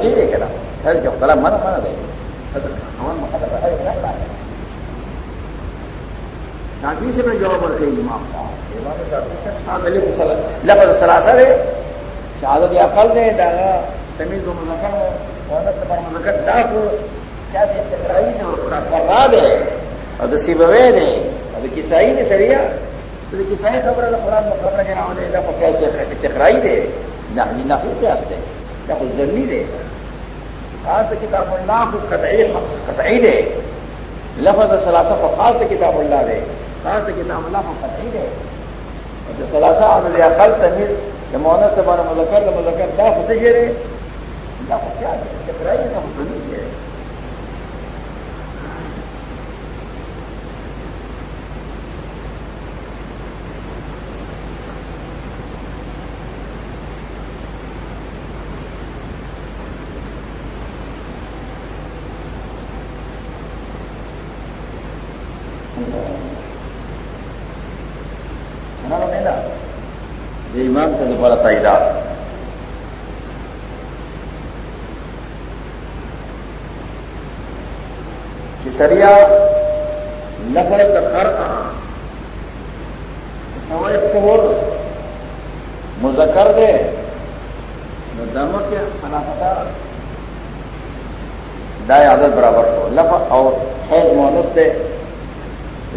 نہیں دی کړه حیض کې طلاق منع منع دی اول مخالفه حیض نه راځي شافعی سے میں جواب ورکړی امام صاحب لفظ ثلاثه دی شهادت عقل دی دا تمیز مذکر ونس پر مذکر دا کو کیا سے اور راولې دا په کیسه استقرائی دی نه نه خو قیاس دی دا خو ځنی دی خاص کتاب کو قطعی قطعی دی لفظ ثلاثه په خاص کتاب خاص کتاب الله کو قطعی دی د ثلاثه عدد اقل تمیز مؤنث باندې مذکر مذکر دا شی دی دا ځنی دی ایمان سے دوبارہ تعداد کسریا نفر کر مذکر دے دم کے فنافتا دائیں عادت برابر ہو لف اور حیض مونس دے۔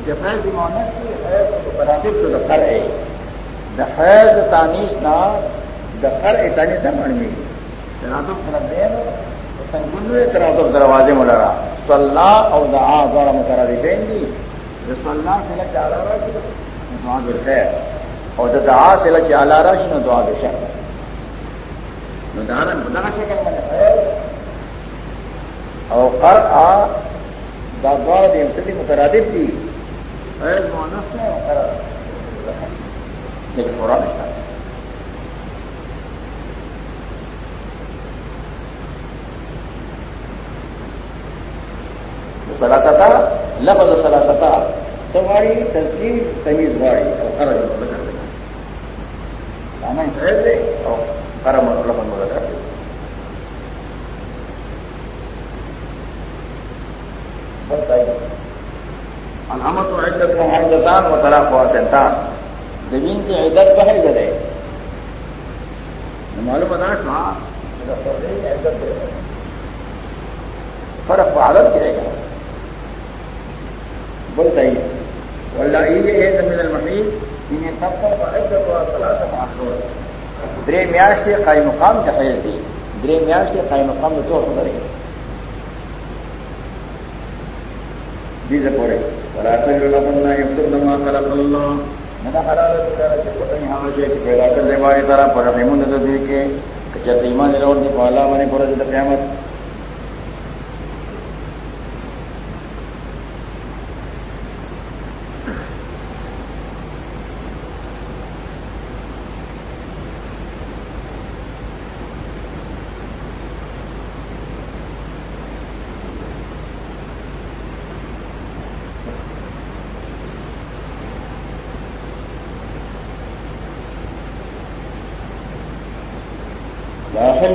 جب حیض مونس کی حیض برابر تو کر ہے۔ دا خیر دا تانیس نا دا خر اتانی دا مڑمی تراتب خلق دے سنگلو تراتب دروازے ملرا صلا او دعا دوارا مترادی دین دی دا صلا سلا چالا راشی دعا بالخیر او دا دعا سلا چالا راشی نو دعا بشر نو دانا مدنا شکل من خیر او قرآ دا دوارا دی امسلی مترادب دی۔ خیر مونس نے قرآ لیکن تھوڑا نشہ سلاستا لفظ سلاستا سواری تصدیق تمیز واڑی اور خرج مطلب کر دینا کھانا خرید دے اور کرم لفظ مدد کر دے الحمد و عدت محمدتان و طلاق و سنتان زمین کی عزت بہر گئے معلوم بتا عزت فرق عادت کرے گا۔ بولتا ہی اللہ یہ ہے زمین المحیط۔ انہیں سب کو عزت و صلاح معصور درے سے قائم مقام جہیز دی۔ درے میاش سے قائم مقام تو کرے جی سے پڑے اور آخر اللہ یبتر خلق اللہ سے پیدا کر دے ہماری طرح پر رحم دے کے جب ایمان روڈ دی پالا بنے پورا جب قیامت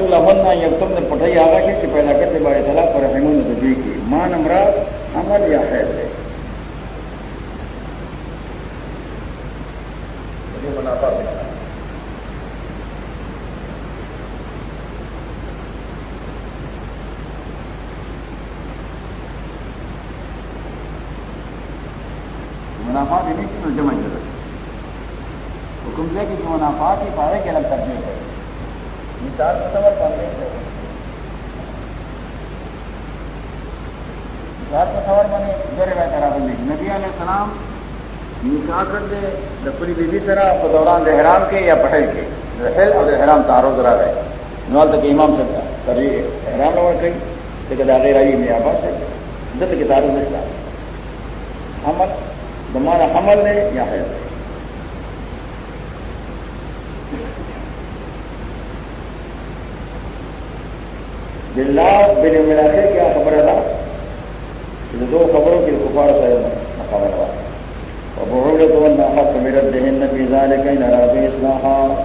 لہن یا تم نے پٹھائی آگا کہ پیدا کرتے بڑے تلا پر ہیمون نبی کی ماں نمراد عمل یا خیر ہے منافع ملتا منافع دینے کی جمع ضرورت حکم دے کہ منافع کی پارے کے الگ ترجیح ہے مثال تصور کرنے سے مثال تصور بنے جو روایت خراب ہوئی نبی علیہ السلام نکاح کر دے دپری بیوی سرا کو دوران دہرام کے یا پٹھل کے۔ رحل اور احرام تارو ذرا رہے نوال تک امام سے کبھی احرام نہ گئی لیکن آگے رہی میں آباد سے دت کے تارو میں حمل دمانا حمل نے یا ہے بلّہ بن ملا کے کیا خبر ہے؟ دو خبروں کی کفار سے مقابلہ ہوا۔ حق مرد في ذلك إن أرادوا إصلاحا۔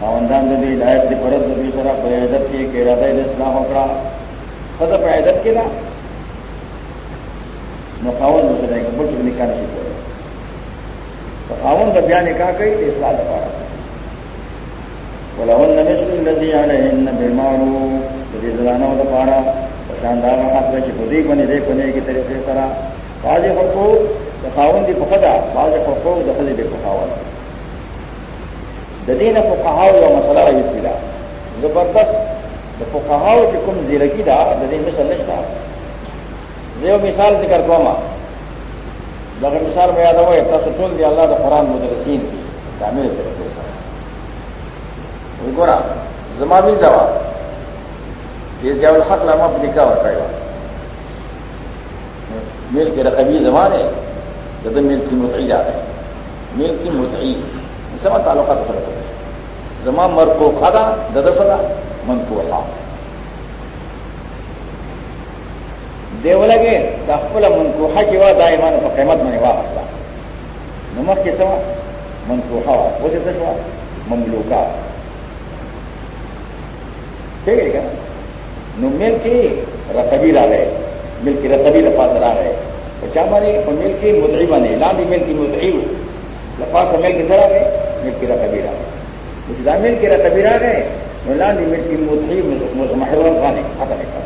خاندان دی ہدایت دی پرد دی سرا پر عزت کی کہ ارادہ اسلام اکڑا۔ خود پر عزت کی نا نو خاون نو سره کې بل نکاح نشي کولای تو خاون د بیا نکاح کوي د اصلاح لپاره ولهن مثل الذي عليهن بالمعروف۔ د دې زنانو لپاره شاندار حق چې په دې باندې دې په نه کې طریقې سره بعض حقوق د خاون دي په خدا بعض حقوق د خځې په خاون د دینه په قهاو یو مسله راځي دا زبردست، د فقهاو چې کوم زیرکی دا د دې مثال نشته. زه یو مثال ذکر کوم. دغه مثال بیا دا وایي تاسو ټول دی الله د قران مدرسین دي کامل طریقې سره. وګوره، زما بل جواب دې ځاو الحق لما په نکاح ورکړی مل کے رقبی زمان ہے، جب مل کی متعی جا رہے مل کی متعی سما تعلقات فرق ہوتا ہے۔ زما مر کو کھادا دد سدا من کو اللہ۔ دیو لگے دخل من کو کی وا دائمان کو قیمت میں وا ہستا نمک کے سوا، من کو ہوا، وہ سے سچوا مملوکا ٹھیک ہے۔ کیا نو مل کی رقبی لا گئے مل کی رتبی لفاظ را رہے۔ چا بنے اور مل کی مدعی بنے لاندی مل کی مدعی لفاظ مل کی سرا گئے مل کی رتبی را اس دا مل کی رتبی را گئے لاندی مل کی مدعی محرم خانے ختم کر۔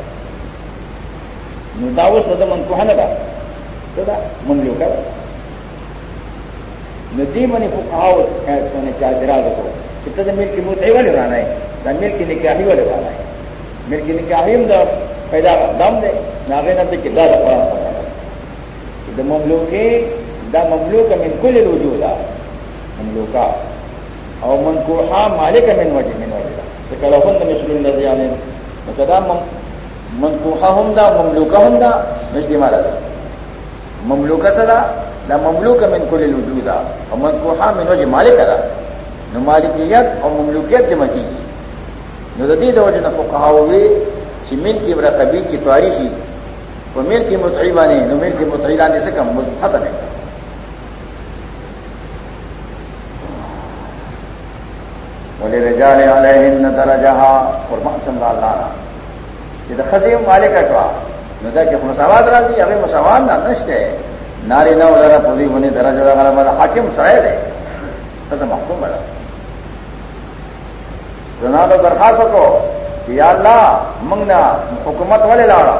داوس نہ من کو ہے نا مملو کر۔ ندی منی کو کہاوت نے چار درا کو کتنے مل کی مدعی والے لانا ہے، دا مل کی نکاحی والے لانا ہے۔ مل کی نکاحی دا پیدا دم دے ناغے نہ کہ دا دا قرآن مملوکی دا مملوک من کل الوجودا مملوکا او منکوحا مالک من وجه من وجه سکلو ہند مثل الذي عليهم مکدا منکوحا هم دا مملوکا هم دا مجدی مطلب مالا دا۔ مملوکا صدا دا مملوک من کل الوجودا او منکوحا من وجه مالک دا۔ نو مالکیت او مملوکیت دی مکی۔ نو دا دی دا وجه نفقها ہوئی چې مل کی رقبی کی تاریخی وہ مل کی متعیبہ نے نو مل کی متعیلا نے سے کم؟ ختم ہے بولے رجال علیہن درجہا اور محسن اللہ چې د خزی مالک شوا نو دا کې مساوات راځي هغه مساوات نه، نشته. ناری نو لره په دې باندې درجه دا غلبه حاکم سره دی. څه محکوم ده. زنا درخواست کو چې یا الله موږ نه حکومت ولې لاړه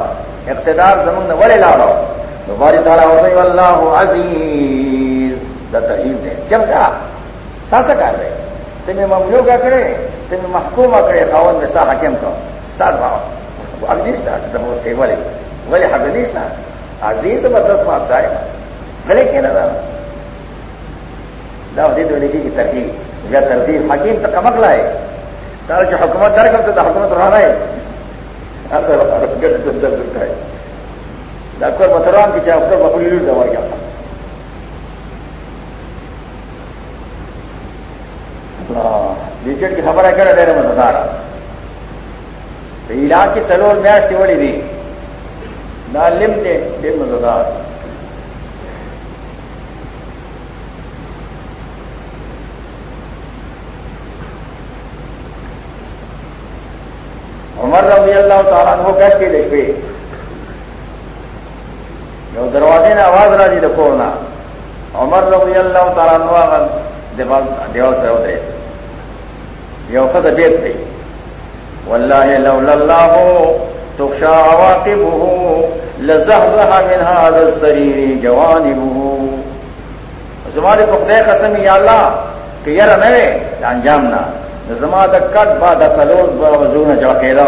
اقتدار زموږ نه ولې لاړه نو باری تعالی ورته الله عزیز، دا تایید دی چمچا ساسا کار دی تمہیں مملوک کړي تمہیں محکومه کړي خاون میں سا حکم کو۔ سات باو اگنیش تھا چې موږ کې ولې ولې حبنیش تھا عزیز زبردست مار صاحب غلې کې نه دا دا دې کی ترتیب یا ترتیب، حکیم ته کمک لای تارا جو حکومت در کرتے تو حکومت رہنا ہے ایسا ہے۔ ڈاکٹر متران کی چاہے افطر بکلی دور کیا تھا ریچٹ کی خبر ہے کہ ڈیرے مزدار۔ علاق کی سلور میاش کی بڑی دی۔ نہ لم دے ڈیر مزدار عمر رضی اللہ تعالیٰ ہو کر کے دیکھے۔ جو دروازے نے آواز راجی دیکھو نا۔ عمر رضی اللہ تعالیٰ نو دیوال سے اترے یہ خز بیت گئی واللہ لولا اللہ تخشا عواقبه لزحزح من هذا السرير جوانبه زمانے پخدے قسم یا اللہ کہ یار نوے، انجام نہ۔ زما د کټ با د سلور وزونه جوړ کېدا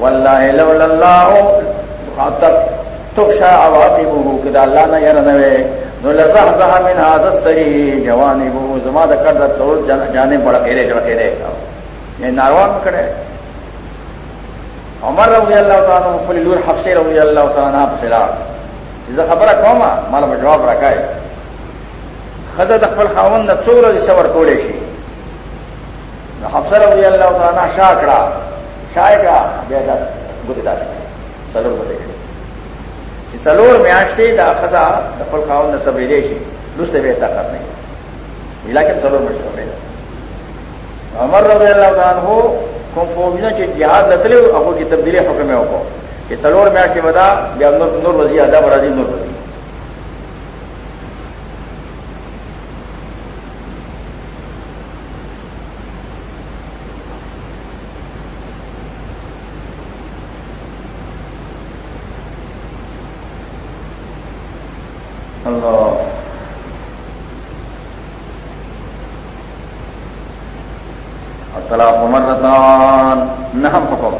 والله لولا الله. خاطب تخشى عواقبه کدا الله نه ير نه نو لزح زح من هذا السري جوانبه زما د کټ د سلور جانې بڑا کېره جوړ کېره یعنی ناروا کړی عمر رضی اللہ تعالیٰ خپل لور حفصه رضی اللہ تعالیٰ په زه خبره کوم مال به جواب راکای. خزه د خپل خاوند نه څوره دي صبر کولې شي. نو حفصه رضی الله تعالی عنها شاکړه چائے کا بے گزرا سکے سلور بدے سلور میں آشتے دا خدا دفل خاؤ نہ سب ریشی دوسرے بے طاقت نہیں لیکن سلور میں سب امر رضی اللہ عنہ ہو کوم فوجنا چې جهاد لتلو هغه کی تبدیلی حکم یې وکړو چې څلور میاشتې ودا بیا نور نور وزیر ادا راځي نور وزیر طلاق مرتان نہم حکم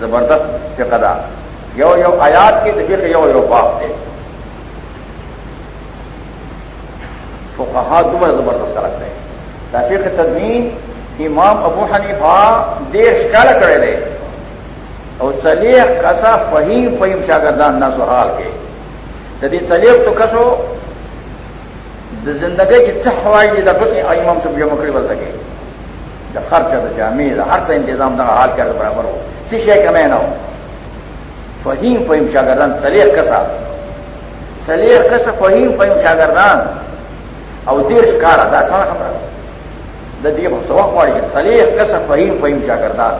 زبردست فقدا یو یو آیات کی دفیق یو یو پاک دے تو کہا زبردست کا لگتا ہے تفیق تدمین امام ابو حنیفہ دیش کل کرے دے اور چلیق کسا فہیم فہیم شاگردان نہ سہال کے۔ جدی چلیق تو کسو زندگی کی څه هواي دي د امام صاحب یو مکړی ول لګي د خرچه د جامع د هر څه تنظیم د حال کړ برابر ہو۔ وو څه شي کمه نه فهیم فهم شاګردان صلیح کسا۔ صلیح کسا فهیم فهم شاګردان او دیر ښکارا دا څنګه خبره. د دې په سوق وایي صلیح کسا فهیم فهم شاګردان.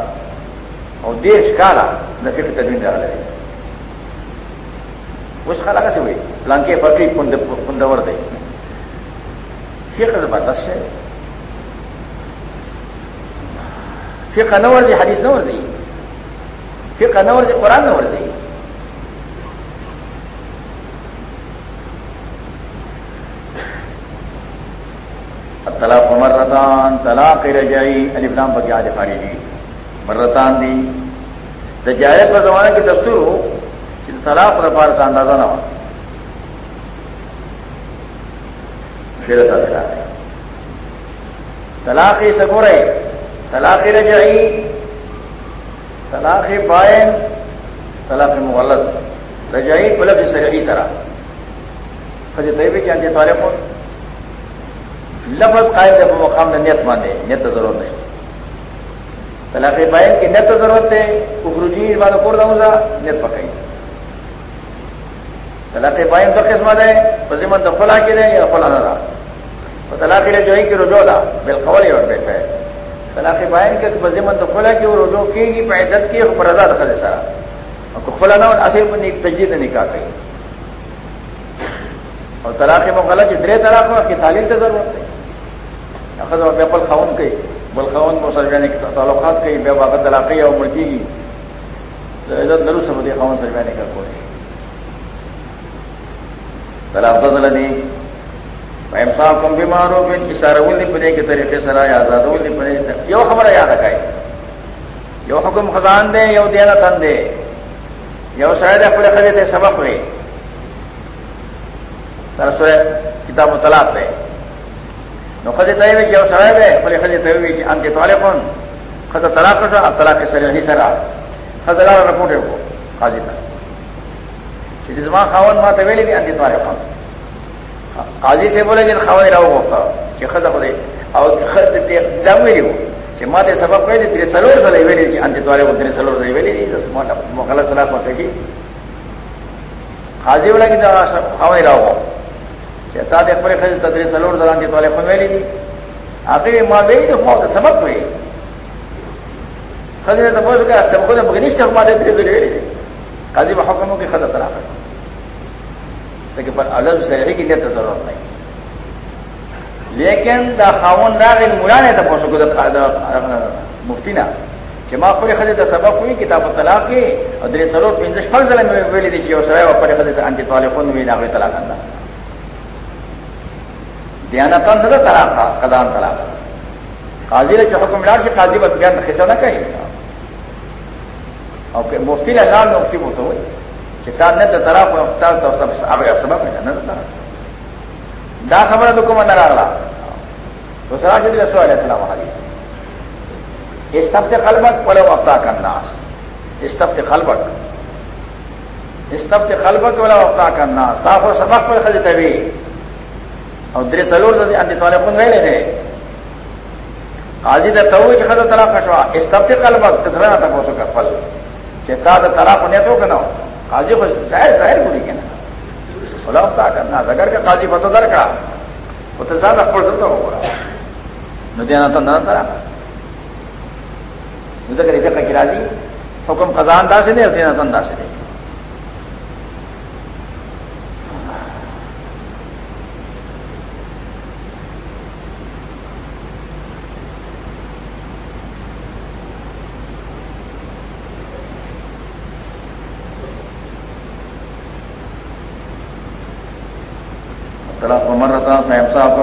او دیر ښکارا د فقې تدوین راغلی اوس خلک څه وي پلان کې فقې پوند پوندور دی. فقہ زبردست ہے فقہ نہ ورزی حدیث نہ ورزی فقہ نہ ورزی قرآن نہ ورزی طلاق مرتان طلاق رجائی علی فلام پر کیا دفاری جی مرتان دی۔ رجائے پر زمانے کی دستور ہو کہ طلاق رفار کا اندازہ نہ ہو۔ طلاق سگورے طلاق رجعی طلاق بائن، طلاق مغلط رجعی پلب سرحی سرا۔ خجی طیبی کی انجی طالب لفظ قائم جب مقام نے نیت مانے نیت ضرورت نہیں طلاق بائن کی نیت ضرورت ہے اخروجی بات کو گا، نیت پکائی۔ طلاق بائن تو قسمت ہے پزیمت دفلا کی رہے یا فلا نہ رہا۔ طلاق جو ہے کہ رجوع دا بالقول اور بیٹھا ہے۔ طلاق بائن کے بزمن تو کھولا کہ وہ رجوع کی گی پیدت کی پر رضا دخل سارا۔ اور کھولا نہ اصل پر تجدید نکاح کہی اور طلاق مغلط جتنے طلاق ہوا کی تعلیم سے ضرورت ہے۔ اخذ اور بیپل خاون کہی بل خاون کو سرجانے تعلقات کہی بے باقت طلاقی اور مرچی کی تو عزت نرو سمدی خاون سرجانے کا کوئی طلاق بدل نہیں صاحب کم بیمار ہو گئے اشارہ ول نہیں کے طریقے سے رائے آزاد ول نہیں یو خبر یاد رکھائے یو حکم خزان دے یو دینا تن دے یو شاید اپنے خزے سبق ہوئے سر کتاب و طلاق دے نو خزے طے ہوئی یو شاید ہے اپنے خزے طے ہوئی ان کے طالب کون خزا طلاق کر اب طلاق کے سر ہی سرا خزا رکھو کو حاضر تھا جسمان خاون ماں طویلی بھی ان کے طالب کون قاضی سے بولے کہ خواہ رہا ہوگا کہ خدا خدے اور خط دم ویلی ہو کہ ماں تے سبق ویلی تیرے سلور سلے ویلی جی انت توارے کو تیرے سلور سلے ویلی مغلط صلاح کو کہ قاضی بولا کہ خواہ رہا ہوگا تا دے پر خز تیرے سلور سلے انت توارے کو ویلی جی آخر ماں ویلی تو ماں سبق ہوئی خزی نے تو بول کہ سب کو بگنی شخ ماں دے تیرے ویلی قاضی بحکموں کی خدا طلاق لیکن پر الگ سے رہے کی نیت ضرورت نہیں. لیکن دا خاون راغ ملا نے تھا کو مفتی نا. کہ ماں پورے خدے کا سبق ہوئی کتاب طلاق کی اور دل سرور پنجش فل ضلع میں ویلی دی اور سرائے پورے خدے کا انتی والے خود بھی ناغ طلاق اندر. دیانہ تن تھا طلاق تھا قدان طلاق قاضی نے جو حکم ڈال سے قاضی پر بیان خصہ نہ کہیں۔ اور مفتی نے اللہ مفتی بہت ہوئی چکار نے تو طرح تو سب سبب ہے نا دا خبر تو کم نہ راغلا۔ تو سرا جی رسول علیہ السلام حدیث استفت خلبت ولو افتا کا ناس۔ استفت خلبت استفت خلبت ولو افتا کا ناس۔ صاف و سبق پر خج طبی اور در سلور سے انت والے کن گئے تھے قاضی دا چې خزه طلاق شوا استفتی قلب کثرا ته پوسو کفل۔ چې تا د طلاق نه تو کنه قاضی خو ظاهر ظاهر کوي کنه خلاف تا کرنا۔ اگر که قاضی پتہ در کا۔ وہ تو زیادہ خپل څه وګوره نو دې نه ته نه ترا نو دا کې فقہ کی راضی۔ حکم قضا انداز نه دې نه انداز نه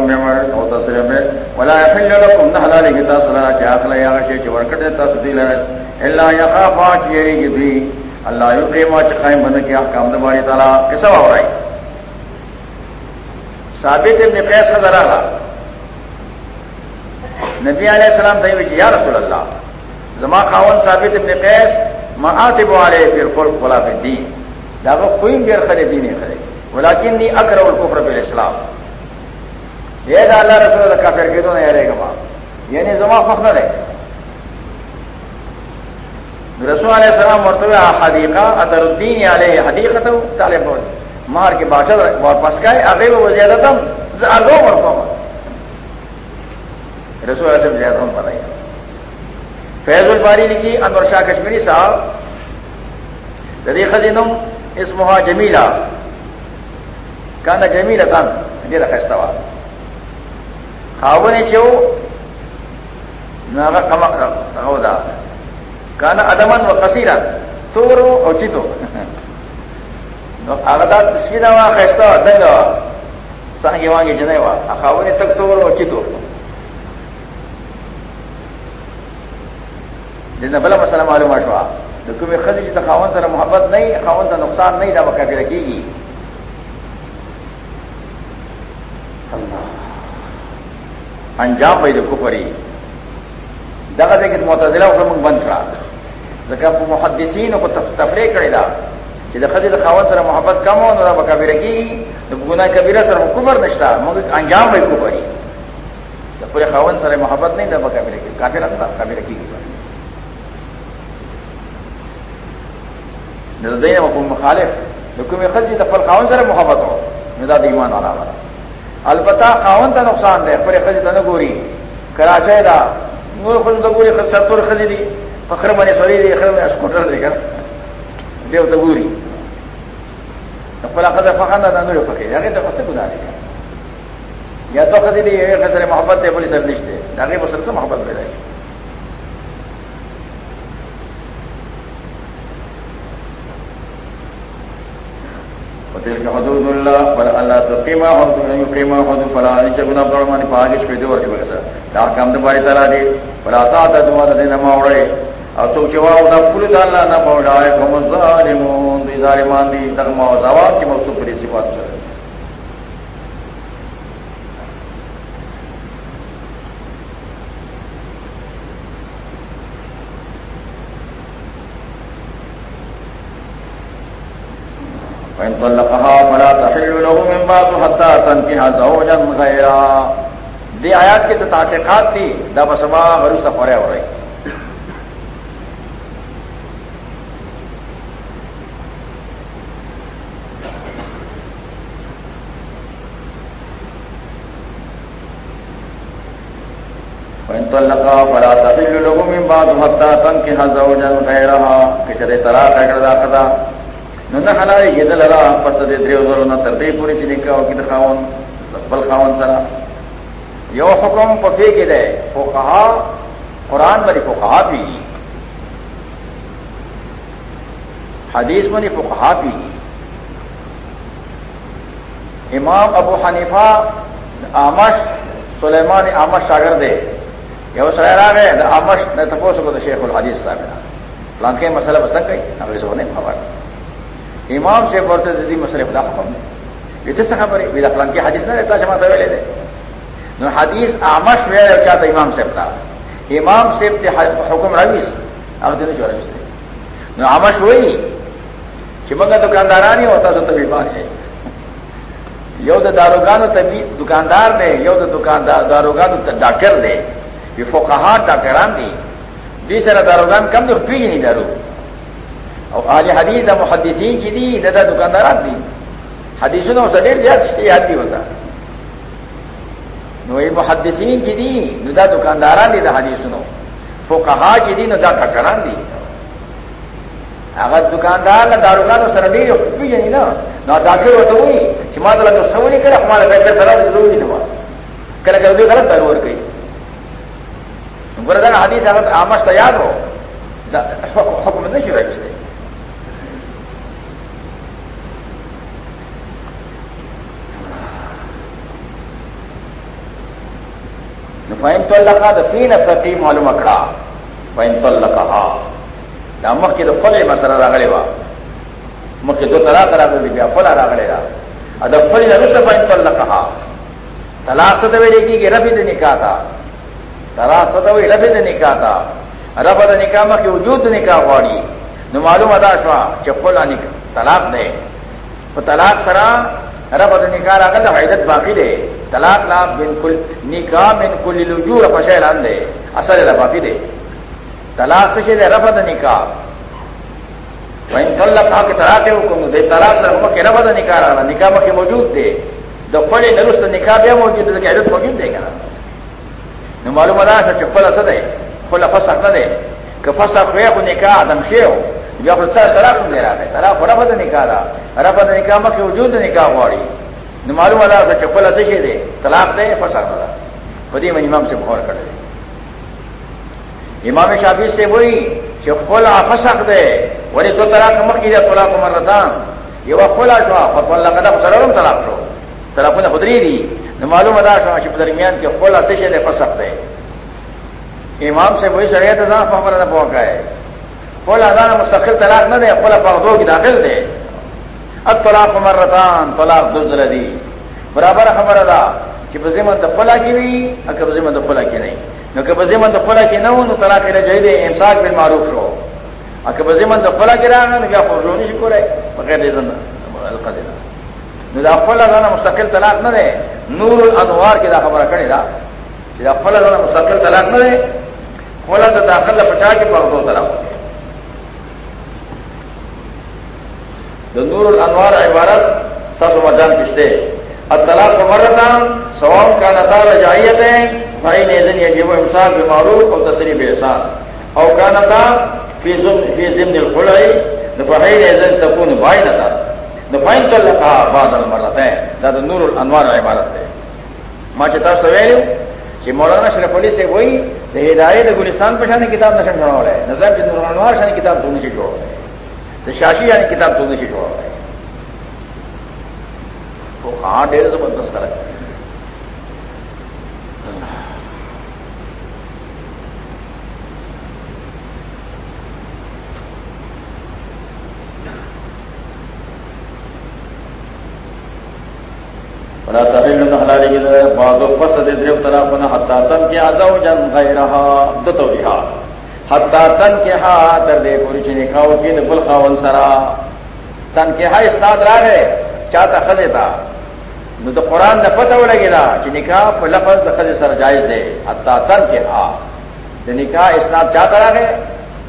فیمساکم بیمر او تصریب ولا یحل لکم نحلالی کتا صلاح چی اخلا یا غشی چی ورکت دیتا سدیل ہے اللہ یقافا چی قائم بند کی احکام دباری تعالی کسا ہو رہی ثابت ابن قیس کا ذرا نبی علیہ السلام تھی وچ، یا رسول اللہ، زما خاون ثابت ابن قیس معاتب علیہ فی الخلق ولا فی الدین۔ دا کوئی غیر خدی دین خدی ولیکن نی اکر الکفر بالاسلام یہ دا اللہ رسول اللہ کافر کے دو نہیں یعنی رہے گا یعنی زما فخر ہے رسول علیہ السلام مرتبہ حدیقہ ادر الدین علیہ حدیقت طالب مار کے بادشاہ اور پسکائے آگے وہ زیادہ تم آگو مرتبہ۔ رسول علیہ السلام زیادہ ہم بتائیے فیض الباری لکھی انور شاہ کشمیری صاحب ردی خزینم اس مہا جمیلا کانا جمیلا تن دیر خستہ خاون چو، ناغا کما دا کانا ادمن و کثیرن تورو او چیتو. نو هغه دا سپینا وا خستا دنګا څنګه وانګي جنې وا. خاوني تک تورو او چیتو. دنه بل مسله معلومه شو د کومې خځې چې خاون سره محبت نه خاون ته نقصان نه دا وکړي کیږي انجام بھائی کفری دغه دغه معتزله او موږ بند کړه. ځکه په محدثین او تفریق کړی دا چې د خدای د خاوند سره محبت کم او د کبیره کی د ګناه کبیره سره کفر نشته. موږ انجام به کفری د پر خاوند سره محبت نه د کبیره کی کافر انت کبیره کی د دینه مخالف. د کومه خدای د خپل خاوند سره محبت او نه د ایمان علاوه البتہ خاون تا نقصان دے پر خزی تا نگوری کراچے دا نور خزی تا گوری خزی سرطور خزی دی فخر منی سوری دی خر منی اسکوٹر دی کر دیو تا گوری پلا خزی فخان دا نور فخی یا تا خزی گناہ دی کر یا تو خزی دی یہ خزی محبت دے پولی سر نشتے داغی بسر سے محبت دے دائی وتلك حدود الله، فلا الله تقيم حدود يقيم حدود، فلا يشغل عبد الرحمن، فاجش في دور کې وکړه دا کم د باري تعالی دی فلا تا ته دوا د نه ما وړي او تو چې او دا کول د الله نه پوډای ظالمون دي ظالمان دي تغما ما زواب چې موصوف لري صفات سره وإن طلقها فلا تحل له من بعد حتى تنكح زوجا دی آیات کے تحقیقات تھی، دا بسما غرو سفر ہو رہی۔ وإن طلقها فلا تحل له من بعد حتى تنكح زوجا غيرها۔ کچرے طلاق اگر دا نو نه حلال کېدل را، پس دې درې وزرو نه تر دې پورې چې نکاح وکړي د خاون، بل خاون سره. یو حکم په کې کې ده فقها، قرآن باندې فقها پی حدیث باندې فقها پی امام ابو حنیفہ آمش سلیمان آمش شاگرد ہے یو سره راغی، د آمش نه تاسو کو د شیخ الحدیث صاحب نه پلانکې مسله بسنګ کوي هغه څه نه خبر امام سے بولتے تھے مسئلے خدا حکم. یہ تو خبر ہے میرا فلان کی حدیث نہ رہتا جمع تو لے دے. نو حدیث آمش میں کیا تھا امام صاحب تھا امام صاحب حکم رویس. اب دن جو رویس نو آمش وہی چمنگا دکاندار نہیں ہوتا تو تبھی بات یو د داروگانو تبھی دکاندار دے یو د دکاندار داروګانو داروگانو ڈاکٹر دے. فوقہات ڈاکٹران دی دی سر داروگان کم تو پی نہیں دارو. اور آج حدیث محدثین کی دی دادا دکاندارات دی. حدیثوں نے سدیر زیادہ یاد بھی ہوتا نو ای محدثین کی دی ندا دکانداران دی دا حدیثوں فوقہا کی دی ندا ڈاکٹران دی. اگر دکاندار نہ داروگان سر ڈیر پی جانی نا نہ ڈاکٹر ہوتا ہوئی چی چمات لگا سو نہیں کرے ہمارا بہتر سر ضروری نہیں ہوا کل کر غلط دارو اور کئی بردا حدیث اگر آمش تیار ہو حکم نہیں شروع سے فائن تو اللہ کا دفین پرتی معلوم کھڑا فائن تو اللہ کہا مکھ کی تو پھلے مسئلہ راگڑے وا مکھ دو طرح طرح سے بھی پھلا راگڑے گا ادب پھلی نہ فائن تو اللہ کہا طلاق سے تو دیکھی کہ ربی نے نکاح تھا طلاق سے تو ربی نے نکاح تھا رب د نکاح مکھ وجود نکاح واڑی نو معلوم ادا شوا کہ پھلا طلاق دے تو طلاق سرا رب د نکاح راغله حیدت باقی دے طلاق لا بن کل نکاح من کل لجور فشیل دے. اصل لا باقی دے. طلاق سے دے؟ رب د نکاح. وین طلق کے طلاق حکم دے. طلاق سره مکه رب د نکاح راغله نکاح مکه موجود دے. د خپل نرست نکاح بیا موجود دے. حیدت موجود دے کنه نو معلومه ده چې خپل څه دی خپل فسخ نه دی که فسخ وي خو نکاح ادم شیو بیا خو تر طلاق نه راغی طلاق رب د نکاح دا رب د نکاح مکه وجود نکاح غواړي نو معلومه ده چې خپل څه شي طلاق دی فسخ نه ده په دې باندې امام سے مهر کړی امام شافعی سے وہی چې خپل فسخ دی ولی تو طلاق مکه دی طلاق مرتان یو خپل شو په الله قدم سره طلاق شو طلاقونه خدري دي نو معلومه ده چې په درمیان کې خپل څه شي دی فسخ دی امام سے وہی شریعت ازان خبر نہ پہنچا ہے فل ازان مستقل طلاق نہ دے فل پردوں کی داخل دے۔ اب طلاق مرتان، طلاق دزر دی. برابر خبر ادا کہ بزیمت فلا کی بھی اگر بزیمت فلا کی نہیں نو کہ بزیمت فلا کی نہ ہو تو طلاق کے جائے دے امساک بن معروف ہو اگر بزیمت فلا کی رہا نہ کیا فرضونی شکر ہے بغیر القدر نو دا فل ازان مستقل طلاق نہ دے نور الانوار کی دا خبر کڑی دا دا فل ازان مستقل طلاق نہ دے فلا تو داخل پچا کے پردوں طرف نور الانوار عبارت سب مجان پچھتے اطلاق مرتان سوام کا نتار جائیت ہے بھائی نے دن یہ جیو معروف اور تصریف احسان. او کا نتا فی ضمن الخلائی بھائی نے دن تکون بھائی نتا نفائن تو بعد المرت ہے نور الانوار عبارت ہے ماں چتا سویل کہ مولانا شرف علی سے وہی ہدایت گلستان پہ شانی کتاب نشن چھوڑا ہے نظر جن الانوار شانی کتاب دونوں سے جوڑ ہے شاشی یعنی کتاب دونوں سے جوڑا ہے۔ تو ہاں ڈیر زبردست کرا ولا تحل حلال جل بعض فسد درب طرفنا حتى تنكي زوجا غيرها دتوها حتى تنكي تر دے پوری چنی کھاو کی بل خاون سرا. تنكي استاد را گئے چاہتا خزے تھا نو تو قرآن نہ پتہ لگے گا کہ نکاح پر لفظ خزے سر جائز دے. حتى تنكي ہا نکاح اسناد چاہتا رہا گئے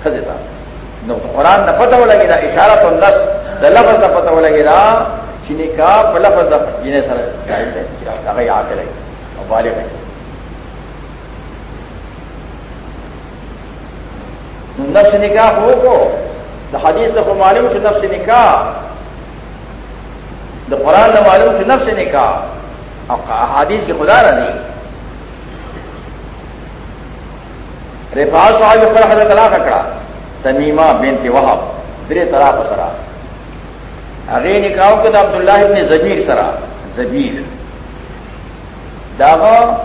خزے تھا نو تو قرآن نہ پتہ لگے گا اشارہ تو نس لفظ نہ پتہ لگے گا چینی کا بلا فضا جنہیں سر جائز ہے کاغذ آ کے رہے اور بالے رہے نفس نکاح ہو کو، دا حدیث تو معلوم سے نفس نکاح۔ دا قرآن دا معلوم سے نفس نکاح۔ اور حدیث کی خدا رہی رفاظ کو آج پر حضرت طلاق کڑا۔ تمیمہ بنت وہاب درے طلاق سرا۔ اگے نکاح کو تو عبداللہ ابن زبیر سرا۔ زبیر۔ داغا،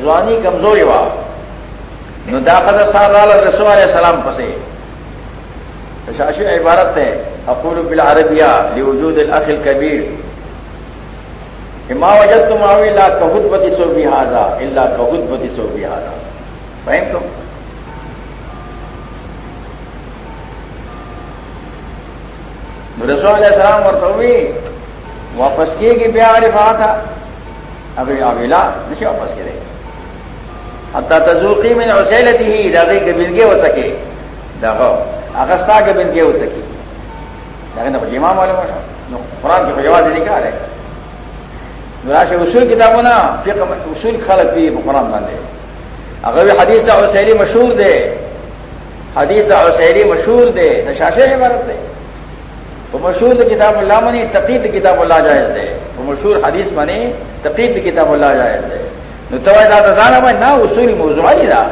زوانی کمزوری وا۔ نو دا داخل سال رسول علیہ السلام پسے شاشن عبارت ہے اقول بالعربیہ لوجود الاخ الكبیر. ما وجد تم آوی لا کہد سو بھی ہاضا اللہ کہد بتی سو بھی ہاضا فہم تم رسول علیہ السلام اور تو واپس کیے گی بیا والے تھا ابھی ابھی لا نہیں واپس کرے حتی تزوقی من عسیلتی ہی داغی کے بلگے ہو سکے داغو اگستا کے بلگے ہو سکی. لیکن نا جمع معلوم ہے قرآن کی فجواز نکال ہے راش اصول کتابوں نا اصول خلق بھی قرآن باندھے اگر حدیث کا حسیری مشہور دے حدیث کا حسیری مشہور دے نشاشے عبارت دے وہ مشہور کتاب اللہ منی تقید کتاب اللہ جائز دے وہ مشہور حدیث منی تقید کتاب اللہ جائز دے نو تو دا زانا میں نہ اصول موضوعی دا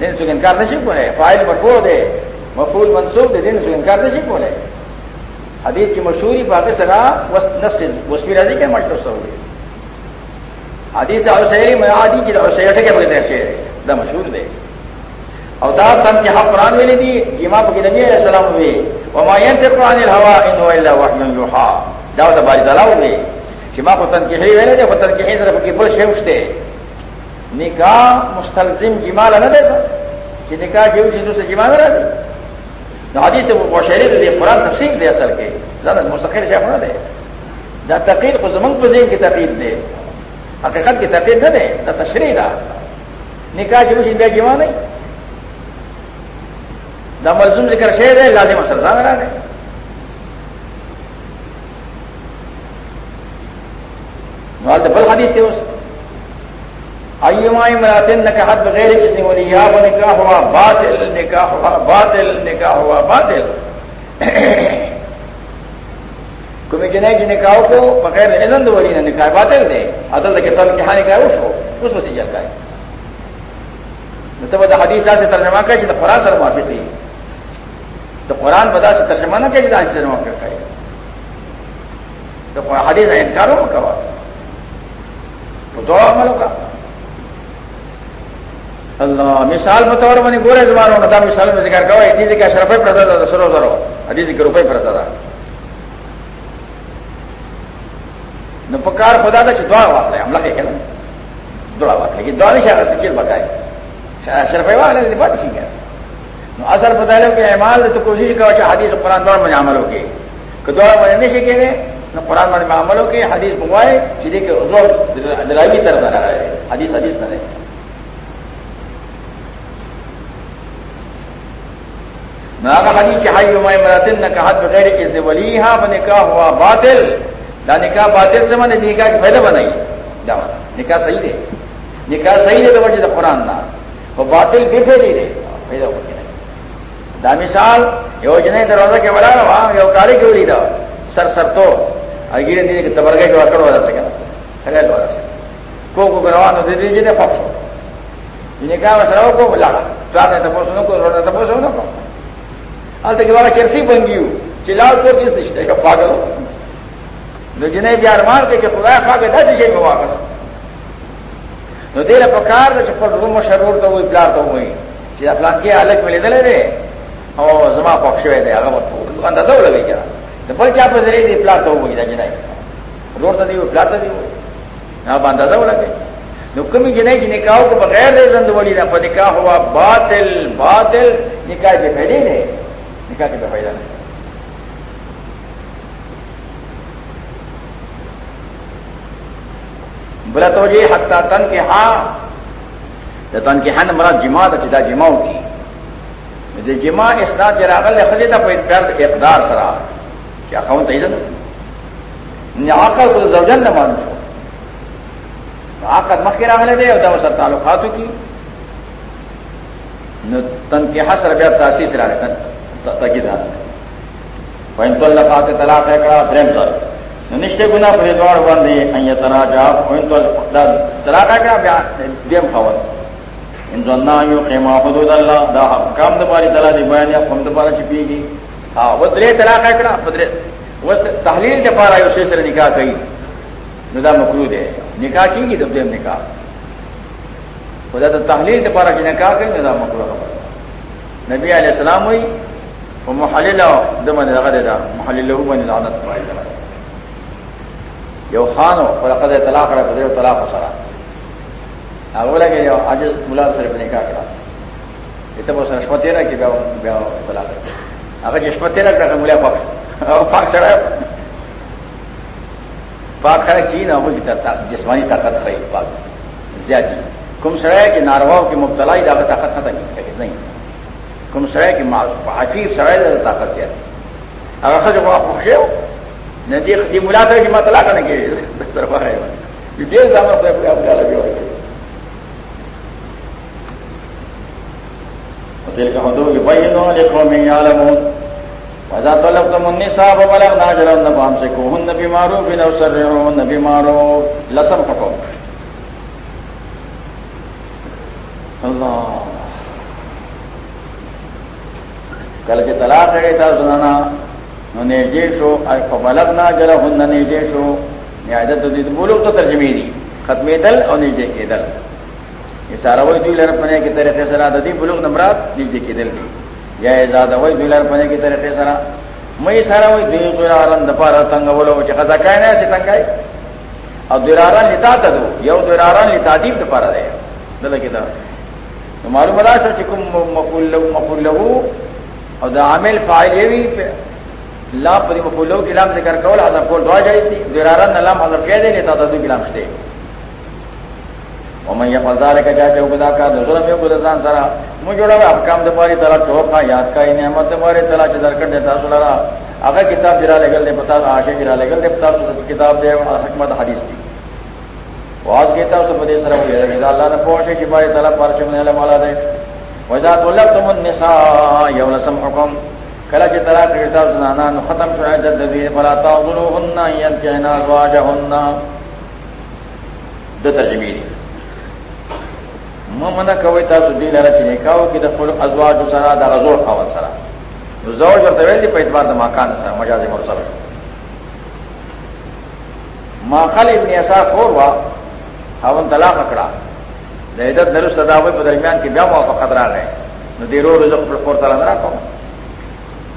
دن سے انکار نشی کو ہے فائل مرفوع دے مفول منصوب دے دن سے انکار نشی کو ہے حدیث کی مشہوری باقی سگا وسفی راضی کے مشہور سو گئی حدیث اوسری میں آدھی کی اوسے کے بغیر شیر دا مشہور دے اور دا تن کے حق قرآن میں دی جمع کی نبی علیہ السلام ہوئے وماین تے قرآن الحوا ان الا وحی یوحا دا دا باری دلاو دے جمع کو تن کی ہے ویلے دے تن کی طرف کی بل شیوش دے نکاح مستلزم جمع نہ دے کہ نکاح جو چیزوں سے جمع نہ رہے حدیث سے وہ شہری دے قرآن تفصیل دے اصل کے زیادہ مستقل شیخ نہ دے دا تقیر کو زمن پذیر کی تقیر دے حقیقت کی تقیر نہ دے دا تشریح دا نکاح جو چیز بے جمع نہیں دا ملزوم ذکر شہر ہے لازم سرزان رہا ہے بل حدیث تھے اس ایما امراتن نکاحت بغیر کتنی ہو رہی ہے نکاح ہوا باطل نکاح ہوا باطل نکاح ہوا باطل. کمی جنے کی نکاح کو بغیر علم ولی نے نکاح باطل دے عدل کے طور کہاں نکاح اس ہو اس میں سے چل ہے مطلب حدیث سے ترجمہ کر تو قرآن سر معافی تھی تو قرآن بدا سے ترجمہ نہ کہ جدہ سے ترجمہ کر ہے تو حدیث انکار ہو کبا تو دو عملوں کا. اللہ، مثال بطور بنی گورے زبان ہونا تھا مثال میں ذکر کرو اتنی کا شرفے پڑتا تھا سرو سرو حدیث کے روپے پڑتا تھا نہ پکار خدا تھا دعا بات ہے ہم لگے کہ دعا بات ہے کہ دعا نہیں شاید سچل بتائے شرفے والے بات ٹھیک ہے اصل بتا لو کہ اعمال تو کوشش کرو کہ حدیث قرآن دور میں عمل ہوگی کہ دور میں نہیں سیکھیں گے نہ قرآن میں عمل ہوگی حدیث منگوائے سیدھے کہ دلائی کی طرف نہ رہے حدیث حدیث نہ رہے نہ حدیث چاہیے میں مراتن، نہ کہا بغیر اس نے ولی ہاں میں نکاح ہوا باطل۔ نہ نکاح باطل سے میں نے نکاح کی فائدہ بنائی۔ نکاح صحیح دے نکاح صحیح دے تو وجہ قرآن نہ وہ باطل بھی پھیلی دے فائدہ ہو گیا۔ دا مثال یوجنے دروازہ کے بڑا وہاں یو کاری کیوں لی دا۔ سر سر تو اگیرے دینے کے تبرگے جو اکڑ والا سکے سگے دوارا سے کو کو گروان دے دیجیے نے پکسو جنہیں کہا مسئلہ کو بلا چار نے تپو سنو کو روڈ تپو سنو کو ال تک بارا چرسی بن گئی چلاؤ تو کس رشتے کا پاگل نو جنہیں بھی ارمان کے کہ خدا پاگے دس شے میں واپس۔ نو دیر پکار دے چپل روم شرور تو وہی پلار تو وہی چیزا پلان کی الگ ملے دلے دے۔ او زما پخ شوی دی هغه مت اندازه ولګی کنه د بل چا په ذریعہ دی پلاټ ته وګی دا جنای روړ ته دی پلاټ ته دی نه باندې ولګی نو کومي جنای چې نکاح کو بغیر د زند ولی نه په نکاح ہوا باطل باطل، نکاح به پھیلی نه نکاح به فائدہ نه بلا توجہ حتی تن کے ہاں تن کے ہاں مراد جماع دا جماع کی جمع اسنا چراغل خجے تھا پیار اقدار سرا۔ کیا کہوں تو عزت آکر کو زوجن نہ مان آکر مکھ کے راغلے دے اور سر تعلقات کی۔ تن کے حسر ہاں بیا تاسی سے رہے تن تکی دار پہن تو اللہ پاک طلاق ہے کرا درم در نشتے گنا پھر دوڑ بندے این تنا جا پہن تو طلاق ہے کرا دیم خبر حدود اللہ۔ دا کام داری تلا دی بیان یا کم دوبارہ چھپی گی ہاں وہ درے طلاق ہے کڑا پدرے وہ تحلیل کے پارا اسے سر نکاح کئی۔ ندا مقروض ہے۔ نکاح کی گی تب دیم نکاح؟ خدا تو تحلیل کے پارا کی نکاح کئی ندا مکرو نبی علیہ السلام ہوئی وہ محل دم نے لگا دا محل لہو بنی لعنت پائی لگا یو خان ہو پر قدر طلاق رہا پدرے طلاق ہو سرا هغه لګي یو عاجز مولا سره په نکاح کړه ته به سره شپته راکې بیا بیا طلاق هغه چې شپته راکړه مولا پاک او پاک سره پاک خلک چې نه هغه ته جسمانی طاقت خی پاک زیاتی کم سرائے کے نارواؤں کی مبتلائی دعوت طاقت ختم نہیں کم سرائے کی حفیف سرائے طاقت کیا اگر خود کو آپ خوش ہو یہ ملا کر کہ مطلع کرنے کے طرف ہے یہ زامن سے اپنے آپ ڈالا بھی ہوگا دل کا ہوں کہ بھائی انہوں نے وزا طلب تم النساء وبلغنا جلن فامسكوهن بمعروف او سرعوهن بمعروف. لسم حكم اللہ کل کے طلاق ہے تھا سنانا نیجے شو بلب نہ جلا ہن نیجے شو. عادت بولو تو ترجمے دی ختم دل اور نیجے کے دل یہ سارا وہی دوی پنے کی طریقے سے رات دی بلوک نمرات نیجے کے دل کی یا زیادہ وہی دوی پنے کی طریقے سے میں سارا وہی دوی دورارن دپارا تنگ بولو مجھے خزا کائے نا ایسے تنگ آئے اور دوراران لتا تدو یو دوراران لتا دیب دپارا دے دل کی طرح معلوم بتا سر چکم مقول لہو اور دا عامل فائل یہ بھی لا پری مقول لہو لام ذکر کول حضر کول دعا جائز تھی۔ درارن لام حضر کہہ دے لیتا تھا دو گلام شتے۔ ومن یفعل ذلك جاء بدا کا ظلم یو گزان سرا۔ مو جوڑا احکام دماری طرح توقع یاد کا نعمت دماری طرح چدر کر دیتا سنرا اگر کتاب جرا لگل دے پتا عاشق جرا لگل دے پتا کتاب دے حکمت حدیث تھی واز کہتا اس بدے سر ہوئی اللہ نے پہنچے کہ بھائی تعالیٰ پار چمنے والا دے۔ وجہ تو لگ تم النساء یوم سم حکم کلا کی طرح کرتا زنانا ختم شرائع جد دیر فلا تعذلوهن ينكحن ازواجهن دو ترجمه دي۔ ممنه کوي تاسو دې لاره چې نکاو کې د خپل ازواج سره، د غزور خاون سره. نو زوج ورته ویل دي په اعتبار د مکان سره مجاز مرسل ما خل ابن اساق اور وا ہاون طلاق اکڑا عدت نرو سدا ہوئے په درمیان کې بیا موافقت راغی. نو دې رو رزق پر پور تعالی نه کوم.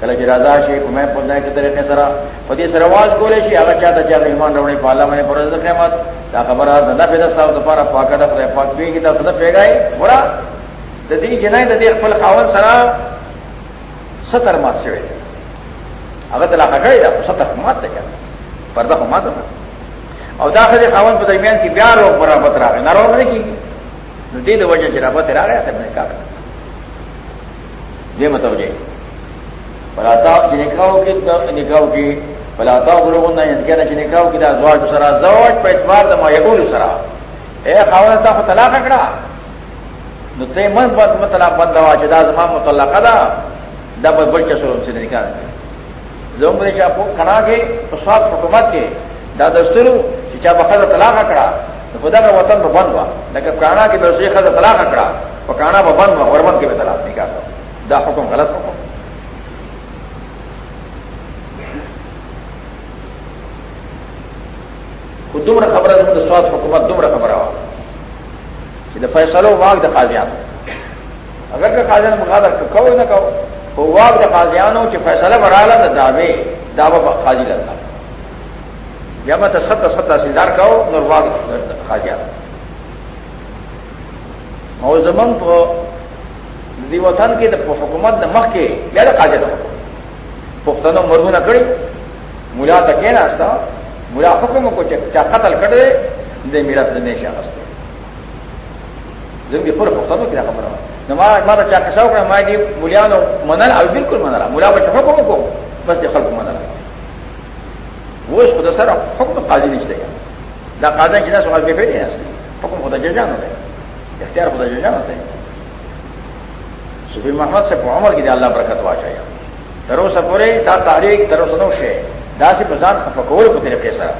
کله چې راځه شي، په مې په دای کې طریقې سره. په دې سره واز کولې شي، هغه چاته چې ایمان راوړي، په الله باندې پر رزق قیامت دا خبره ده نه پیدا ستاسو لپاره پاکه ده، خدای پاک پیږي دا څه پیګای ورا د دې جنای، د دې خپل خاون سره ستر مات شوی هغه طلاق کړی دا ستر مات ده پرده مات ده. او دا خدای خاون په درمیان کې بیا رو برابر راغی. نه رو نه کیږي نو دې د وجه چې رابط راغی ته نه کا دې متوجه فلاتا چې نکاو کې نکاو کې فلاتا غلوغنا یعنی یذکر چې نکاو کې د ازواج سره زوج په اعتبار د ما یقول سره اے خاون ته طلاق کړه نو ته من په مطلق بندوا چې دا زما مطلقه ده دا به بل څه سره چې نکاح زوم دې چې په کنا کې په حکومت کې دا دستور چې چا بخزه طلاق کړه خدا کا وطن به بند وا لکه کانا کې به شیخ خزه طلاق کړه په کانا به بند وا ورمن کې به طلاق نکاح دا حکم غلط حکم۔ خو دومره خبره د سواد حکومت دومره خبره وا چې فیصلو واګ د قاضیان اگر که قاضیان مغادر کوو نه کوو خو واګ د قاضیانو چې فیصله وراله د دعوی دعوه قاضي لري یا میں تو ست ست تحصیلدار کا ہو نرواز کھا گیا اور زمن تو دیوتن کی حکومت نے مخ کے کیا کھا جاتا پختنوں مرغو نہ کڑی ملا تک کے ناستا ملا حکم کو چا قتل کر دے دے میرا سے نہیں شاست زندگی پورے پختنوں کی خبر ہمارا چا کساؤ کر ہماری ملیا منل ابھی بالکل منالا ملا بچے حکم کو، بس خلق منالا وہ اس خدا سر حکم قاضی نہیں دے گا دا قاضی جنا سوال بے پھیلے ہیں حکم خدا جان ہوتا ہے اختیار خدا جان ہوتا ہے سفی محمد سے عمر کی اللہ برکت وا چاہیے ترو سپورے دا تاریخ ترو سنوش ہے دا سے بزان فکور کو طریقے سر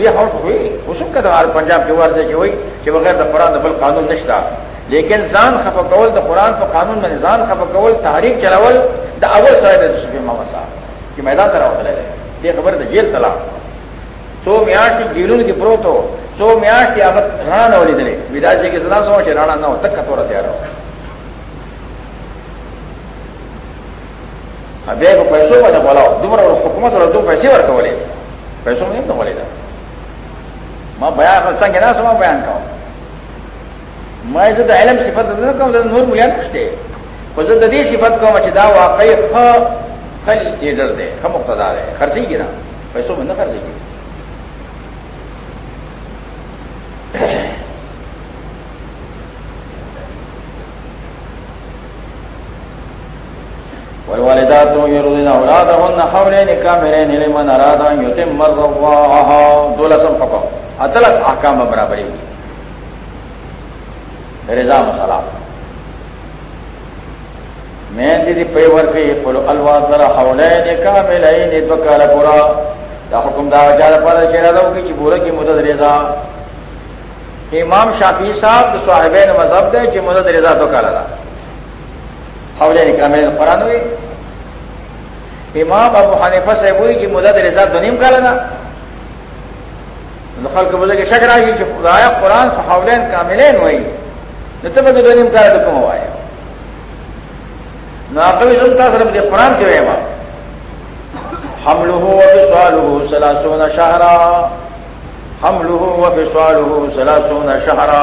یہ حق ہوئی اس کا پنجاب کے ورزے کی ہوئی کہ بغیر دا قرآن دبل قانون نشتا. لیکن زان خفقول دا قرآن تو قانون میں زان خفقول تحریک چلاول دا اول سر سفی محمد صاحب. کہ میدان طرح ہوتا ہے یہ خبر د جیل تلا۔ سو میاشت جیلون کی پروت ہو سو میاشت آمد رانا نہ ولی دلے۔ ودا جی کے سدا سو رانا نہ ہو تک کا تیار ہو۔ اب ایک پیسوں کا جب بولا دمر اور حکومت اور دو پیسے ورک بولے پیسوں میں تو بولے گا۔ میں بیان سنگ نہ سما بیان کا میں سے علم صفت نور ملیا نشتے کو زدی صفت کو مچدا واقعی کل یہ ڈر دے ہم مقتدار ہے خرچ ہی گرا۔ پیسوں میں نہ خرچ گرا والوالدات يرضين اولادهن حولين كاملين لمن اراد ان يتم رضاها دولسم فقط اتلس احکام برابری ہوئی رضا مسئلہ میں دیدی پی ورکی قلو الواد ذرا حولین کاملین دو کالا پورا دا حکم دا جالا پر چیرا دو کی چی پورا کی مدد رضا امام شافی صاحب دو صاحبین مذہب دے چی مدد رضا دو کالا دا۔ حولین کاملین قرآن ہوئی۔ امام ابو حنیفہ سے ہوئی کہ مدد رضا دنیم کا لینا خل کے بولے کہ شک رہا کہ خدایا قرآن حولین کاملین ہوئی۔ نہ تو میں دنیم کا تو سنتا صرف یہ قرآن کے رہے ہم لوہو سوال ہو سلا سونا شہرا۔ ہم لوہو اب سوال ہو سلا سونا شہرا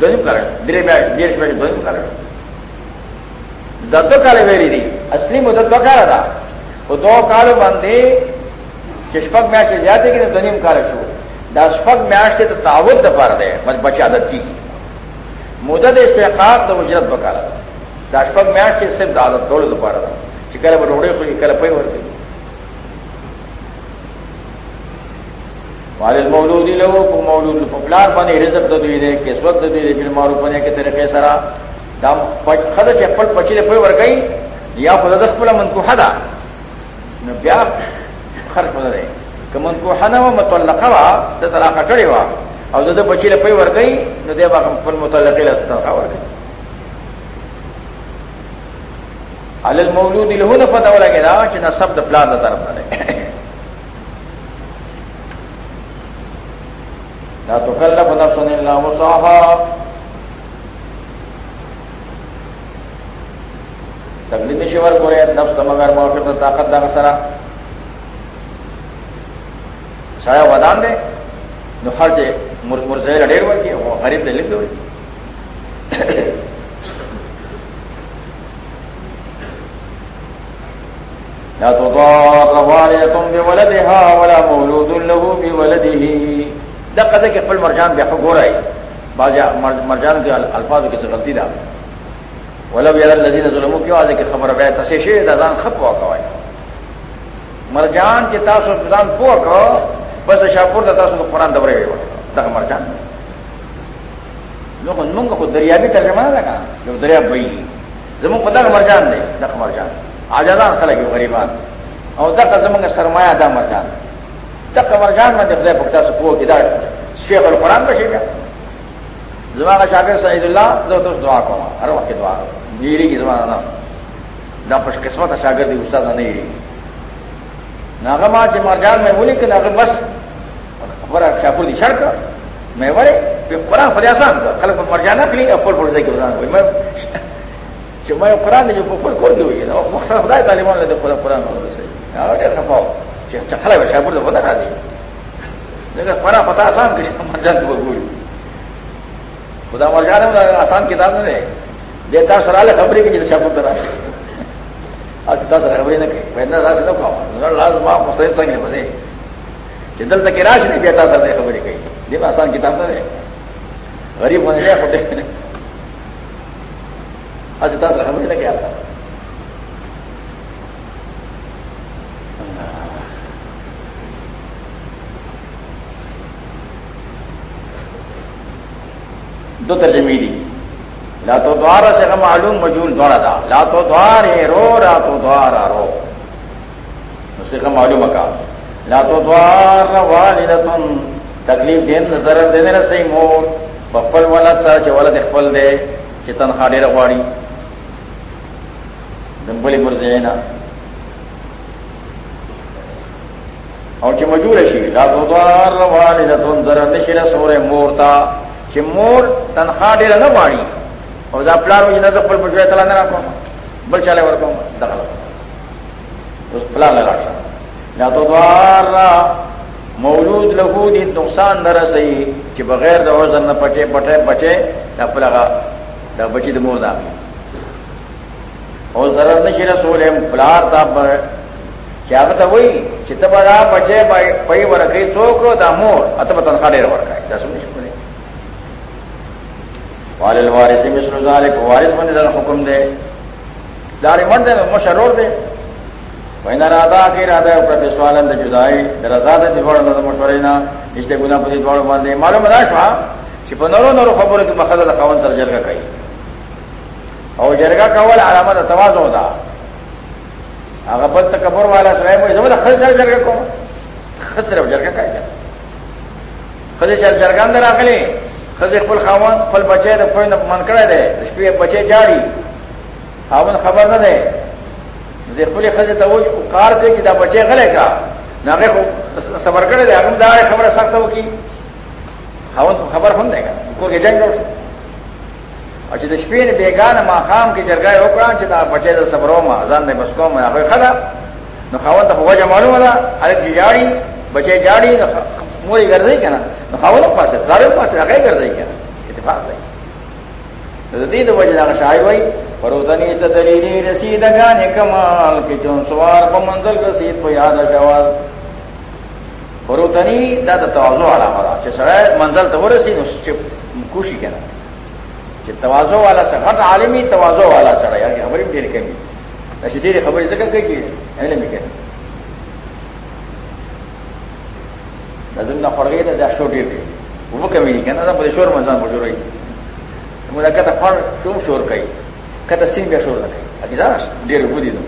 دونوں کارن دیر بیٹھ دیش بیٹھ دونوں کارن دو کال ویری دی۔ اصلی مدت دو کال تھا وہ دو کال بندے چشپک میاش سے جاتے کہ دنیم کال شو۔ دشپک میاش سے تو تعوت دفار دے، مجھ بچ عادت کی۔ مدت استحقاق تو اجرت بکالا تھا۔ دشپک میاش سے صرف عادت کولو دولے دوپہر تھا۔ چکر روڑے کو کل پہ ور گئی والد مولودی لوگوں کو مولود پپلار بنے رزق د دو دے کس وقت دے دے پھر معروف بنے کے طریقے سرا۔ خد چپل پچیلے پوی ور گئی یا خدا دس پلا من کو حدا بیا خرچ بدل ہے کہ من کو حنا و متعلقہ وا د طلاق کړي وا۔ او د بچیلے پوی ور گئی نو دی با خپل متعلق له طلاق ور گئی المولود له نه پتا ولګی دا چې نسب د پلان د طرف نه لا تکلف نفس الا وسعها. تکلیف شور کو نفس مگر موقع تو طاقت دا سرا. سایہ ودان دے، نو ہر جے مرزے ڈیر ور کی وہ غریب دے لکھ ہوئی لا تضار والدة بولدها ولا مولود له بولده دقه کې خپل مرجان بیا وګورای باجا مرجان کے الفاظ کی غلطی دا۔ ولو یار لذیذ ظلم کیوں آج کی خبر بے تسیشے دازان خپ ہوا کوای مرجان کے تاسو دان پو کو، بس شاپور د تاسو قرآن دبره وي دغه مرجان نو موږ خو دریابي ترجمه نه لگا یو دریاب وي زمو په دغه مرجان دی دغه مرجان عاجزان خلک غریبان او دغه زمونږ سرمایه دا مرجان دغه مرجان باندې خدای په تاسو پوه کې دا شیخ القرآن بشي بیا زما کا شاگر سعید اللہ زبردست دعا کو ہر وقت دعا نیری کی زمانہ نہ خوش قسمت شاگر دی استاد نہیں رہی ناگما جی مرجان میں بولی کہ ناگم بس خبر شاپور دی سڑک میں بڑے قرآن خود آسان تھا مرجانا کلی افل پڑ سے ہوئی میں میں قرآن نے جو پھول کھول دی ہوئی ہے مقصد خدا تعلیمان لیتے خدا قرآن خفاؤ چکھلا ہے شاپور تو خدا راضی. لیکن قرآن پتہ آسان کہ مرجان کو بھول خدا مر جانے آسان کتاب نے دیتا سرال خبریں کی جیسے شاپ کرا آج دس خبریں نہ کہ میں راج نہ کھاؤں لاز ماں مسلم سنگ نے بسے جدل تک راج نہیں بیٹا سر نے خبریں کہی دیکھ آسان کتاب نہ غریب ہونے لیا ہوتے آج دس خبریں نہ کیا تھا دو ترجمی دی۔ لا تو دوارا سے ہم معلوم مجول دوارا تھا لا تو دوار ہے، رو، را تو دوارا رو۔ اسے کا معلوم کا۔ لا تو دوار والدتن تکلیف دین نظر دینے نہ صحیح مور. بفل ولد سر چ ولد خپل دے چې تنخوا ډیره غواړي. دمبلي مرزه نه. او مجور شي، لا تو دوار والدتن ضرر نشي سورې مورتا چې مور تنخوا ډیره نه واړي او دا پلار وځي نه خپل بچو ته نه راکوم. بل چاله ورکوم. دغه اوس پلان راشه. یا تو دوار مولود له دي نقصان نه رسي چې بغیر د وزن نه پټه پټه پټه دا پلغه دا بچی د دا او ضرر نشي رسول هم پلار تا چې هغه ته وایي چې ته به دا بچي پي ورکې څوک دا مور اته په تنخوا ډیر ورکړي دا څه نشي والل وارث مثل ذلك وارث بنے در حکم دے. داری مرد دے مشرور دے. وینا رادا کی رادا پر سوالن دے جدائی، در آزاد دی بڑا نظر مشورینا نشتے گنا پتی دوڑ باندې معلوم دا شوا چې په نورو نورو خبرو کې مخزه د خاون سره جرګه کوي او جرګه کول علامه د تواضع ده هغه بل تکبر والا سره وي زموږ خسر جرګه کوم خسر جرګه کوي خځه چې جرګان دراغلي خځه خپل خاون، خپل بچي د خپل من کړی دی شپې بچي جاړي خاون خبر نه دی د خپل خځه ته وایي کار کوي چې دا بچي غلې کا. ناغه صبر کړی دی هغه دا خبره سخته وکي خاون خبر هم دی کور کې جنگ جوړ او چې اچھا د شپې نه بیگانه ما خام کې جرګای وکړم چې دا بچي د صبرو ما ځان دې بس کوم هغه خلا نو خاون ته وجه معلومه ده هغه جاړي بچي جاړي موری ګرځي کنه نو خاون پاسه دار پاسه هغه ګرځي کنه اتفاق دی د دې د وجه هغه شای وای پروتنی ستدلیلی کمال کی چون سوار په منزل رسید په یاد شوال پروتنی دا د تواضع علامه ده. چې سره منزل ته ورسی نو چې کوشي کنه؟ چې تواضع والا سره غټ عالمي تواضع والا سره یا خبرې ډېر کمی دا چې ډېر خبرې څنګه کوي علم یې کوي. دن خورګې ته دا شو ډیر دی. وو کمی نه کنه، دا په شور منځان موجودای موږ کته خور شوم شور کوي کته سین بیا شور نه کوي اګه دا ډیر ودی نو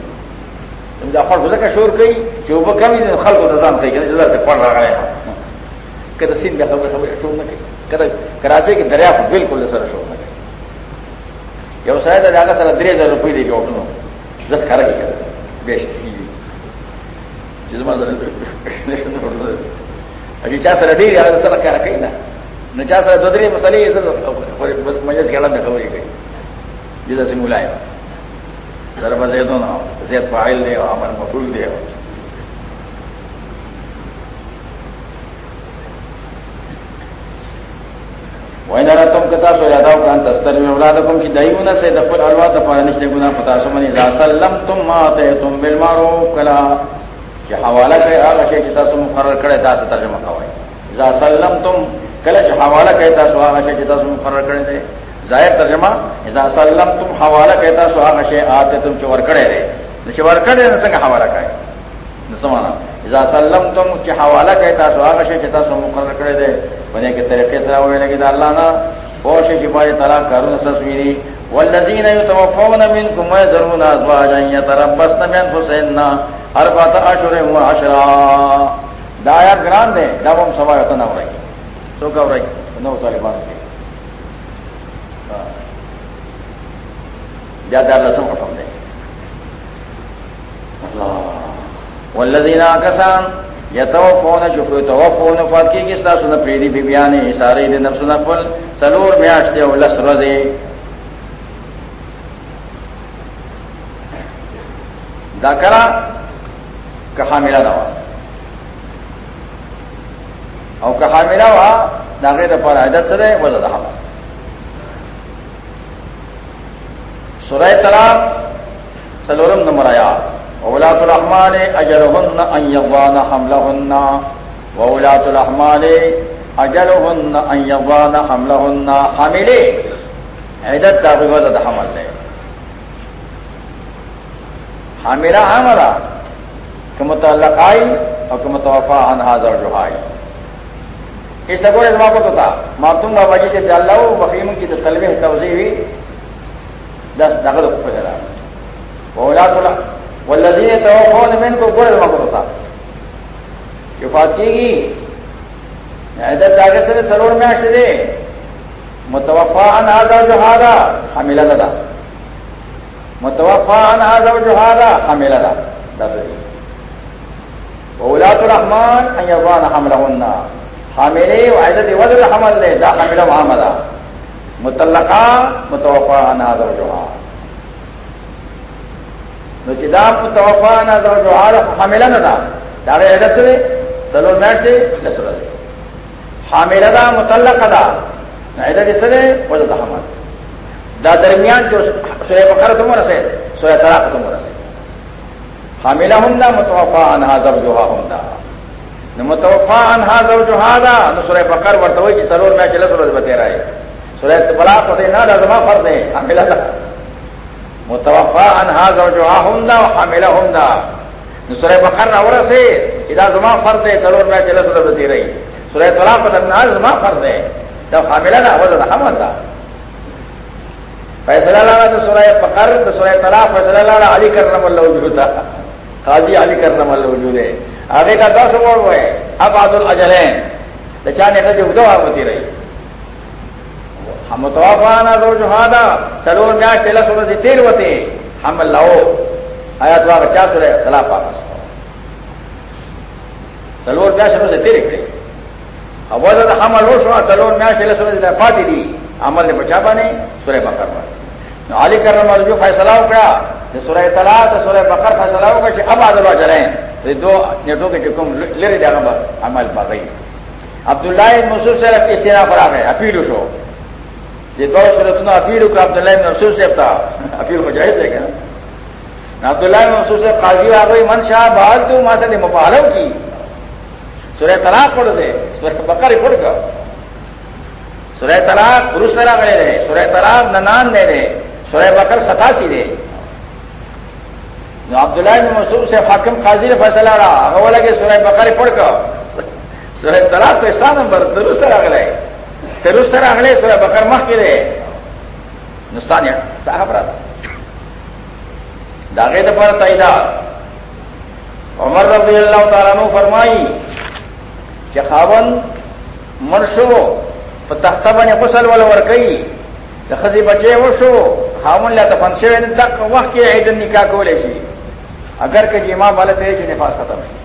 دا خور وځه شور کوي چې وو کمی نه خلکو ته ځان کوي کنه چې دا څه خور راغلی کته سین بیا خبره خبره شور نه کوي کته کراچي کې دریا په بالکل سره شور نه کوي یو سره دا هغه سره درې زره روپۍ دی جوړ نو زه کار کوي بیش چې زما سره اجي چا سره ډیر هغه سره کار کوي نه نو چا سره دوه درې مسلې مجلس کې علم خبرې کوي جدا سے ملائم ضرب زیدون زید فاعل دے ہو امر مفعول دے وین را تم کتا سو یاداو کان تستر میں اولادکم کی دایونا سے دفل الوا دفع نشتے گنا پتا سمنی لا سلم تم ما تے تم بالمعروف کلا کہ حوالہ کہ هغه شی چې تاسو مقرر کړی تاسو ترجمه کوئ. اذا سلمتم کله چې حواله کوي تاسو هغه شی چې تاسو مقرر کړی دی. ظاهر ترجمه، اذا سلمتم حواله کوي تاسو هغه شی آتے تم چې ور کړی دی. نو چې ور کړی نو څنګه حواله کوي؟ نو سمانا اذا سلمتم چې حواله کوي تاسو هغه شی چې تاسو مقرر کړی دی. باندې کې طریقې سره ویل کې د الله نه او شی چې پای طلاق کارونه سسویری والذین یتوفون منکم ويذرون ازواجا يتربصن بانفسهن اربعة اشهر وعشرا دا آیات ګران دي دا هم سوا یو نه څوک وایي نو طالبان کې بیا دا لسم ختم دی والذین کسان یتوفون شفو توفون فات کی کس طرح سن پیری بی بیانے سارے دے نفس نفل سلور میاشتے او لس رضے دا کرا کہ حاملہ دوا او کہ حاملہ وا دا غیر پر عدد سے وزا دا حمل. سورہ طلاق سلورم نمبر آیات. اولاۃ الرحمان اجرهن ان يضان حملهن. واولاۃ الرحمان اجرهن ان يضان حملهن. حاملے عدت دا بغض حمل لے حاملہ حاملہ کہ متعلق آئی اور کہ متوفا انہا زوجہائی اس سے کوئی ازما کو تو تھا ماتم بابا جی سے ڈال لاؤ بقیم کی تو طلبے توضیح ہوئی۔ دس نقد فجرا اولاد والذین توفون من کو گوڑ وقت ہوتا۔ وفات کی گی عدت آگے سے سرور میں سے دے۔ متوفا ان آزا جو ہارا حاملہ دا متوفا ان آزا جو ہارا حاملہ دا جی۔ اولاد الرحمان ان یضان حملهن حاملے عدت وزر حمل دے، دا حاملہ محمدہ متلقا متوفا ان آزا جو نو چې دا متوفا نه زو جو حال حامله نه ده دا غیر عدد سره سلو میټ دی لسره دی حامله ده مطلقه ده عدد سره وجه ده حمل. دا درمیان جو سورہ بقرہ تم رسے سورہ طلاق تم رسے حاملہ ہندا متوفا انہا زوجها ہندا نو متوفا انہا زوجها دا نو سورہ بقرہ ورته وی چې ضرور میټ لسره دی بته راي سورہ بلا فتح نہ لازما فرد ہے حاملہ تھا متوفا انہا زو جو ہندا حاملہ ہندا سورہ بقر اور سے ادا زما فرد ہے چلو میں چلے تو رہتی رہی سورہ طلا فتح نہ زما فرد ہے جب حاملہ نہ ہو جاتا ہم تھا فیصلہ لانا تو سورہ بقر تو سورہ طلا فیصلہ لانا علی کرنا مل وجود تھا قاضی علی کرنا مل وجود ہے آگے کا دس ووڑ ہوئے، اب عاد الجلین چاہنے کا جو دعا ہوتی رہی۔ ہم تو افانا دو جو ہاں سلور میاش تیلا سورج سے تیر ہوتے ہم لاؤ آیا تو آپ چار سورے تلا پاس سلور میاش سورج سے تیر کھڑے اب وہ ہم لو سو سلور میاش تیلا سورج پاتی دی۔ عمل نے بچا پانے سورے بکر پر۔ علی کرنے والے جو فیصلہ ہو گیا سورہ تلا تو سورہ بکر فیصلہ ہوگا کہ اب آدھا چلیں دو نیٹوں کے چکم لے رہے جانا عمل پا گئی عبداللہ مسور سے استعمال پر آ گئے اپیل شو یہ دو صورت اپیل کو عبداللہ منصور سے تھا اپیل کو جائز دے گا عبداللہ منصور سے قاضی آ گئی من شاہ بہت تو وہاں سے مبالو کی سورہ طلاق پڑھ دے سورہ بکر پڑھ کر سورہ طلاق پروش طلاق لے رہے سورہ طلاق ننان دے رہے سورہ بکر ستاسی دے عبداللہ منصور سے حاکم قاضی نے فیصلہ رہا وہ لگے سورہ بکر پڑھ کر. سورہ طلاق تو اسلام نمبر درست رگلے درست رگلے سورہ بکر مخ کے دے. نستان صاحب رہا داغے پر تعیدہ عمر رضی اللہ تعالیٰ نے فرمائی کہ خاون مرشو تختہ بنے غسل والا ورکئی خزی بچے وہ شو، خاون لا تفنسے تک وقت کے عید نکاح کو لے سی اگر کہ امام والے تیرے کی نفاذ ختم ہے۔